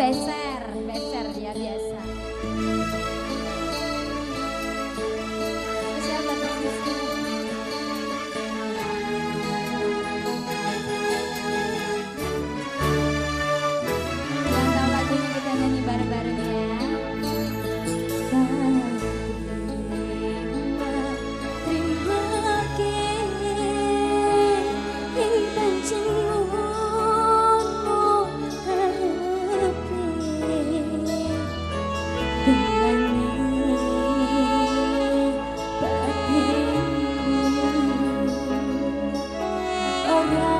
vẽ xa Oh, yeah.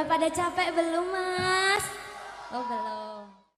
Pada capek belum mas? Oh belum.